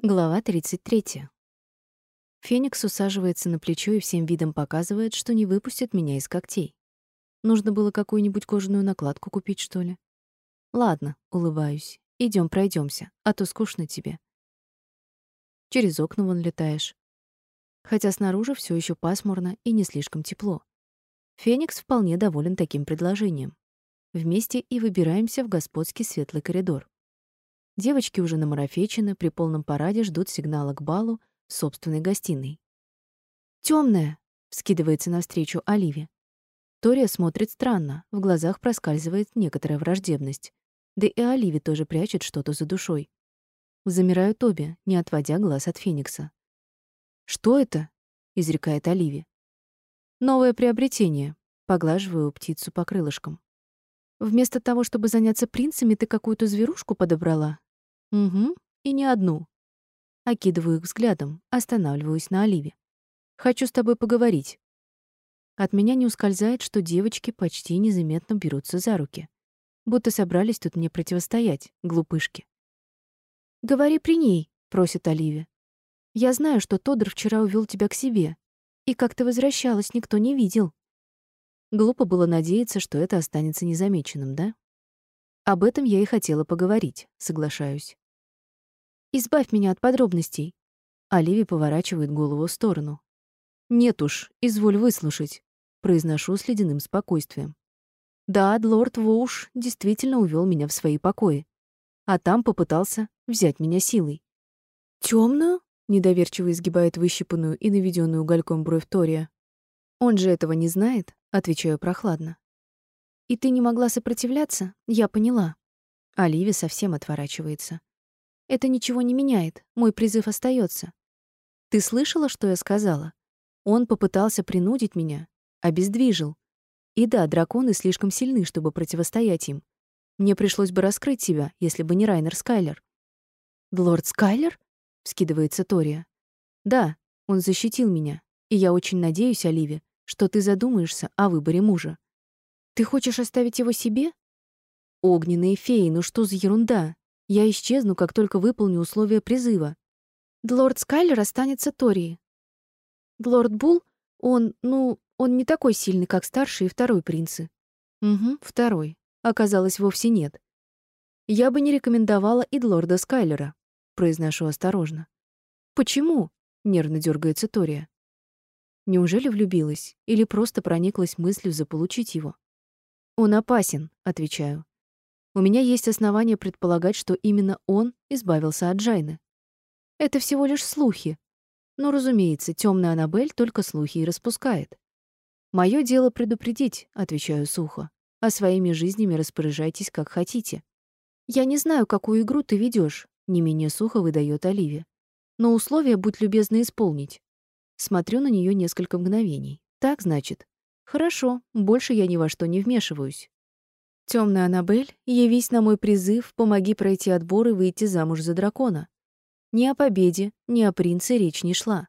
Глава 33. Феникс усаживается на плечо и всем видом показывает, что не выпустит меня из когтей. Нужно было какую-нибудь кожаную накладку купить, что ли? Ладно, улыбаюсь. Идем, пройдемся, а то скучно тебе. Через окна вон летаешь. Хотя снаружи все еще пасмурно и не слишком тепло. Феникс вполне доволен таким предложением. Вместе и выбираемся в господский светлый коридор. Девочки уже намарафечены, при полном параде ждут сигнала к балу в собственной гостиной. Темная, вскидывается навстречу Оливе. Тория смотрит странно, в глазах проскальзывает некоторая враждебность. Да и Оливия тоже прячет что-то за душой. Замирают обе, не отводя глаз от Феникса. «Что это?» — изрекает Оливия. «Новое приобретение», — поглаживаю птицу по крылышкам. «Вместо того, чтобы заняться принцами, ты какую-то зверушку подобрала?» Угу, и не одну. Окидываю их взглядом, останавливаюсь на Оливе. Хочу с тобой поговорить. От меня не ускользает, что девочки почти незаметно берутся за руки, будто собрались тут мне противостоять, глупышки. Говори при ней, просит Оливия. Я знаю, что Тодор вчера увел тебя к себе, и как ты возвращалась, никто не видел. Глупо было надеяться, что это останется незамеченным, да? Об этом я и хотела поговорить, соглашаюсь. Избавь меня от подробностей. Оливия поворачивает голову в сторону. Нет уж, изволь выслушать, произношу с ледяным спокойствием. Да, лорд Воуш действительно увел меня в свои покои, а там попытался взять меня силой. Темную? недоверчиво изгибает выщипанную и наведенную угольком бровь Тория. Он же этого не знает, отвечаю прохладно. И ты не могла сопротивляться? Я поняла. Оливия совсем отворачивается. Это ничего не меняет. Мой призыв остается. Ты слышала, что я сказала? Он попытался принудить меня, обездвижил. И да, драконы слишком сильны, чтобы противостоять им. Мне пришлось бы раскрыть себя, если бы не Райнер Скайлер. Лорд Скайлер? вскидывается Тория. Да, он защитил меня, и я очень надеюсь, Оливия, что ты задумаешься о выборе мужа. Ты хочешь оставить его себе? Огненные феи, ну что за ерунда? Я исчезну, как только выполню условия призыва. Лорд Скайлер останется Тории. Лорд Бул, он, ну, он не такой сильный, как старший и второй принцы. Угу, второй. Оказалось, вовсе нет. Я бы не рекомендовала и лорда Скайлера, произношу осторожно. Почему? нервно дергается Тория. Неужели влюбилась или просто прониклась мыслью заполучить его? Он опасен, отвечаю. У меня есть основания предполагать, что именно он избавился от Джайны. Это всего лишь слухи. Но, разумеется, темная Анабель только слухи и распускает. Мое дело предупредить, отвечаю сухо. А своими жизнями распоряжайтесь как хотите. Я не знаю, какую игру ты ведешь, не менее сухо выдает Оливия. Но условия будь любезна исполнить. Смотрю на нее несколько мгновений. Так, значит, Хорошо, больше я ни во что не вмешиваюсь. Темная Анабель, явись на мой призыв, помоги пройти отбор и выйти замуж за дракона. Ни о победе, ни о принце речь не шла.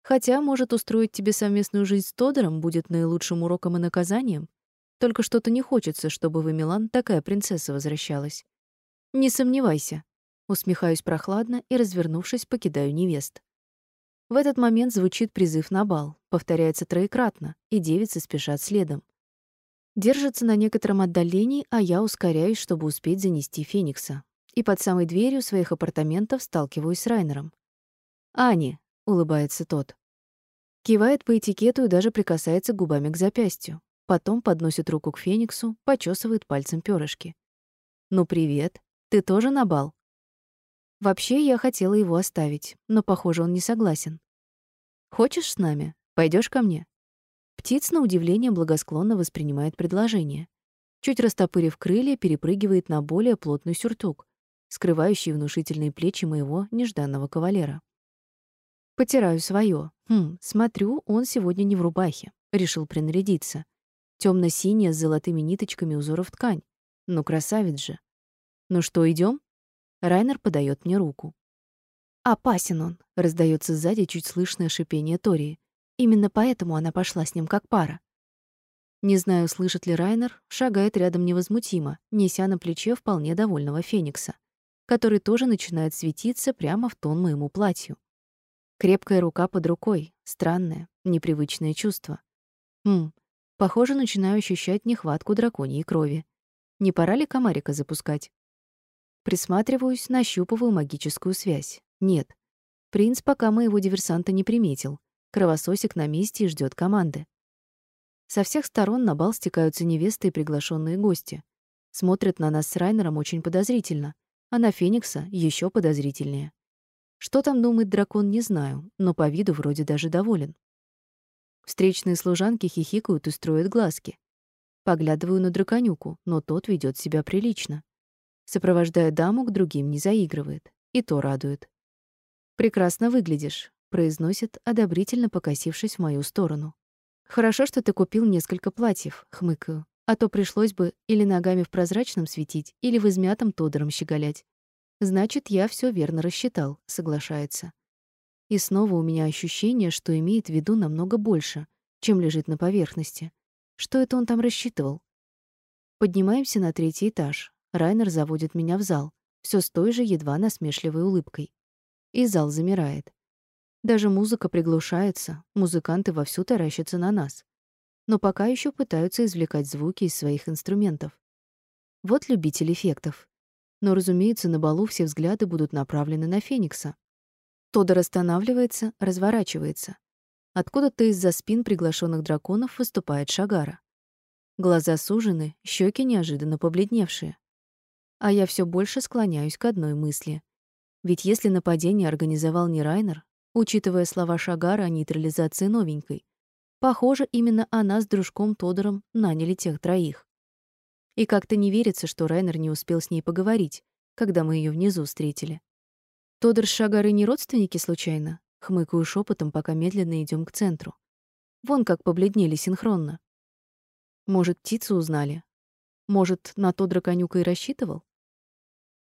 Хотя, может, устроить тебе совместную жизнь с Тодором будет наилучшим уроком и наказанием. Только что-то не хочется, чтобы в Эмилан такая принцесса возвращалась. Не сомневайся. Усмехаюсь прохладно и, развернувшись, покидаю невест. В этот момент звучит призыв на бал, повторяется троекратно, и девицы спешат следом. Держатся на некотором отдалении, а я ускоряюсь, чтобы успеть занести Феникса. И под самой дверью своих апартаментов сталкиваюсь с Райнером. «Ани», — улыбается тот. Кивает по этикету и даже прикасается губами к запястью. Потом подносит руку к Фениксу, почесывает пальцем перышки. «Ну, привет. Ты тоже на бал?» Вообще, я хотела его оставить, но, похоже, он не согласен. «Хочешь с нами? Пойдешь ко мне?» Птиц, на удивление, благосклонно воспринимает предложение. Чуть растопырив крылья, перепрыгивает на более плотный сюртук, скрывающий внушительные плечи моего нежданного кавалера. Потираю свое. Хм, смотрю, он сегодня не в рубахе. Решил принарядиться. темно синяя с золотыми ниточками узоров ткань. Ну, красавец же. Ну что, идем? Райнер подает мне руку. «Опасен он», — раздается сзади чуть слышное шипение Тории. Именно поэтому она пошла с ним как пара. Не знаю, слышит ли Райнер, шагает рядом невозмутимо, неся на плече вполне довольного Феникса. который тоже начинает светиться прямо в тон моему платью. Крепкая рука под рукой, странное, непривычное чувство. Хм, похоже, начинаю ощущать нехватку драконьей крови. Не пора ли комарика запускать? Присматриваюсь, нащупываю магическую связь. Нет. Принц пока моего диверсанта не приметил. Кровососик на месте и ждет команды. Со всех сторон на бал стекаются невесты и приглашенные гости. Смотрят на нас с Райнером очень подозрительно, а на Феникса еще подозрительнее. Что там думает дракон, не знаю, но по виду вроде даже доволен. Встречные служанки хихикают и строят глазки. Поглядываю на драконюку, но тот ведет себя прилично. Сопровождая даму, к другим не заигрывает. И то радует. «Прекрасно выглядишь», — произносит, одобрительно покосившись в мою сторону. «Хорошо, что ты купил несколько платьев», — хмыкаю. «А то пришлось бы или ногами в прозрачном светить, или в измятом тодором щеголять». «Значит, я все верно рассчитал», — соглашается. И снова у меня ощущение, что имеет в виду намного больше, чем лежит на поверхности. Что это он там рассчитывал? Поднимаемся на третий этаж. Райнер заводит меня в зал, все с той же едва насмешливой улыбкой. И зал замирает. Даже музыка приглушается, музыканты вовсю таращатся на нас. Но пока еще пытаются извлекать звуки из своих инструментов. Вот любитель эффектов. Но, разумеется, на балу все взгляды будут направлены на Феникса. Тодор останавливается, разворачивается. Откуда-то из-за спин приглашенных драконов выступает Шагара. Глаза сужены, щеки неожиданно побледневшие. А я все больше склоняюсь к одной мысли. Ведь если нападение организовал не Райнер, учитывая слова Шагара о нейтрализации новенькой, похоже, именно она с дружком Тодором наняли тех троих. И как-то не верится, что Райнер не успел с ней поговорить, когда мы ее внизу встретили. Тодор с Шагарой не родственники случайно? Хмыкаю шепотом, пока медленно идем к центру. Вон как побледнели синхронно. Может, птицу узнали? Может, на то драконюка и рассчитывал?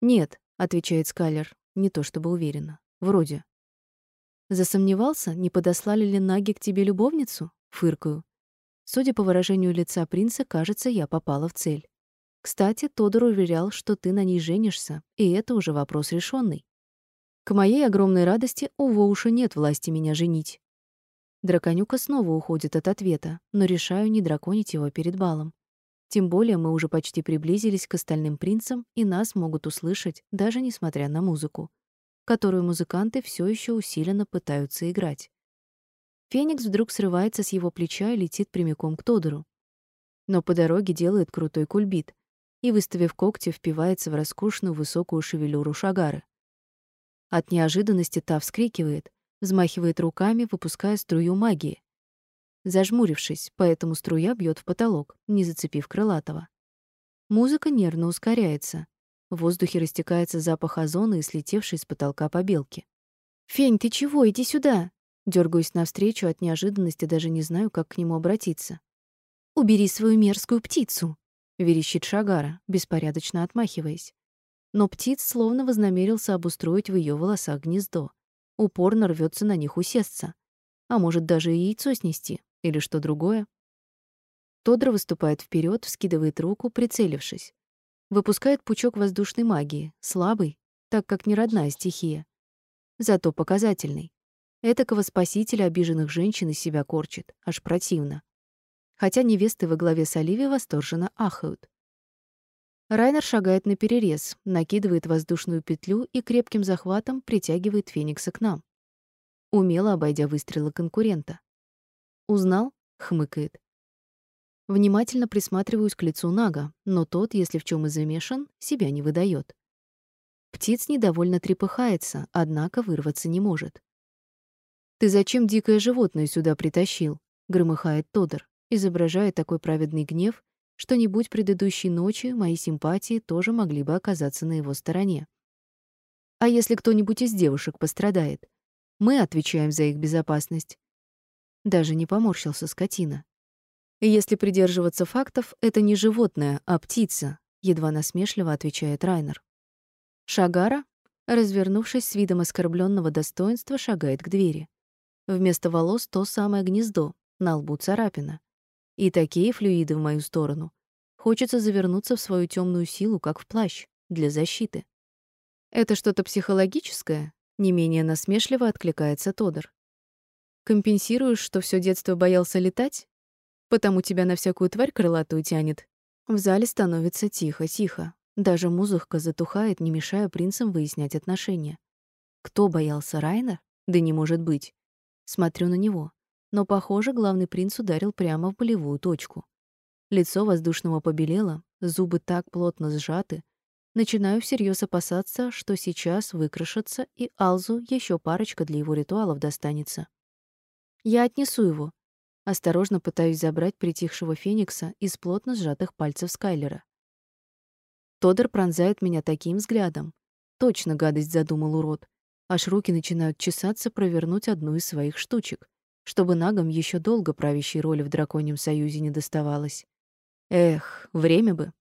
«Нет», — отвечает Скайлер, не то чтобы уверенно. «Вроде». «Засомневался, не подослали ли Наги к тебе любовницу?» — фыркаю. Судя по выражению лица принца, кажется, я попала в цель. Кстати, Тодор уверял, что ты на ней женишься, и это уже вопрос решенный. К моей огромной радости у Воуша нет власти меня женить. Драконюка снова уходит от ответа, но решаю не драконить его перед балом. Тем более мы уже почти приблизились к остальным принцам, и нас могут услышать, даже несмотря на музыку, которую музыканты все еще усиленно пытаются играть. Феникс вдруг срывается с его плеча и летит прямиком к Тодору. Но по дороге делает крутой кульбит и, выставив когти, впивается в роскошную высокую шевелюру Шагары. От неожиданности та вскрикивает, взмахивает руками, выпуская струю магии, зажмурившись, поэтому струя бьет в потолок, не зацепив крылатого. Музыка нервно ускоряется. В воздухе растекается запах озона и слетевшей с потолка побелки. «Фень, ты чего? Иди сюда!» Дёргаюсь навстречу от неожиданности, даже не знаю, как к нему обратиться. «Убери свою мерзкую птицу!» — верещит Шагара, беспорядочно отмахиваясь. Но птиц словно вознамерился обустроить в ее волосах гнездо. Упорно рвется на них усесться. А может, даже и яйцо снести. Или что другое? Тодор выступает вперед, вскидывает руку, прицелившись. Выпускает пучок воздушной магии, слабый, так как не родная стихия. Зато показательный. Этакого спасителя обиженных женщин из себя корчит, аж противно. Хотя невесты во главе с Оливией восторженно ахают. Райнер шагает на перерез, накидывает воздушную петлю и крепким захватом притягивает Феникса к нам, умело обойдя выстрелы конкурента. «Узнал?» — хмыкает. Внимательно присматриваюсь к лицу Нага, но тот, если в чем и замешан, себя не выдает. Птиц недовольно трепыхается, однако вырваться не может. «Ты зачем дикое животное сюда притащил?» — громыхает Тодор, изображая такой праведный гнев, что не будь предыдущей ночи, мои симпатии тоже могли бы оказаться на его стороне. А если кто-нибудь из девушек пострадает? Мы отвечаем за их безопасность. Даже не поморщился скотина. Если придерживаться фактов, это не животное, а птица, едва насмешливо отвечает Райнер. Шагара, развернувшись с видом оскорбленного достоинства, шагает к двери. Вместо волос то самое гнездо, на лбу царапина. И такие флюиды в мою сторону. Хочется завернуться в свою темную силу, как в плащ, для защиты. Это что-то психологическое? Не менее насмешливо откликается Тодор. Компенсируешь, что все детство боялся летать? Потому тебя на всякую тварь крылатую тянет. В зале становится тихо-тихо. Даже музыка затухает, не мешая принцам выяснять отношения. Кто боялся Райна? Да не может быть. Смотрю на него. Но, похоже, главный принц ударил прямо в болевую точку. Лицо воздушного побелело, зубы так плотно сжаты. Начинаю всерьез опасаться, что сейчас выкрашатся, и Алзу еще парочка для его ритуалов достанется. Я отнесу его. Осторожно пытаюсь забрать притихшего Феникса из плотно сжатых пальцев Скайлера. Тодор пронзает меня таким взглядом. Точно гадость задумал урод. Аж руки начинают чесаться провернуть одну из своих штучек, чтобы нагам еще долго правящей роли в драконьем союзе не доставалось. Эх, время бы.